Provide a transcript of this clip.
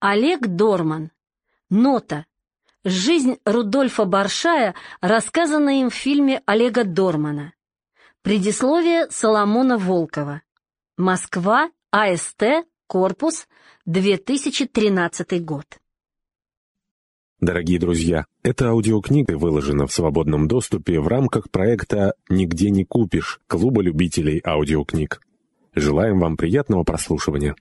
Олег Дорман. Нота. Жизнь Рудольфа Баршая, рассказанная им в фильме Олега Дормана. Предисловие Соломона Волкова. Москва, АСТ, корпус, 2013 год. Дорогие друзья, эта аудиокнига выложена в свободном доступе в рамках проекта «Нигде не купишь» Клуба любителей аудиокниг. Желаем вам приятного прослушивания.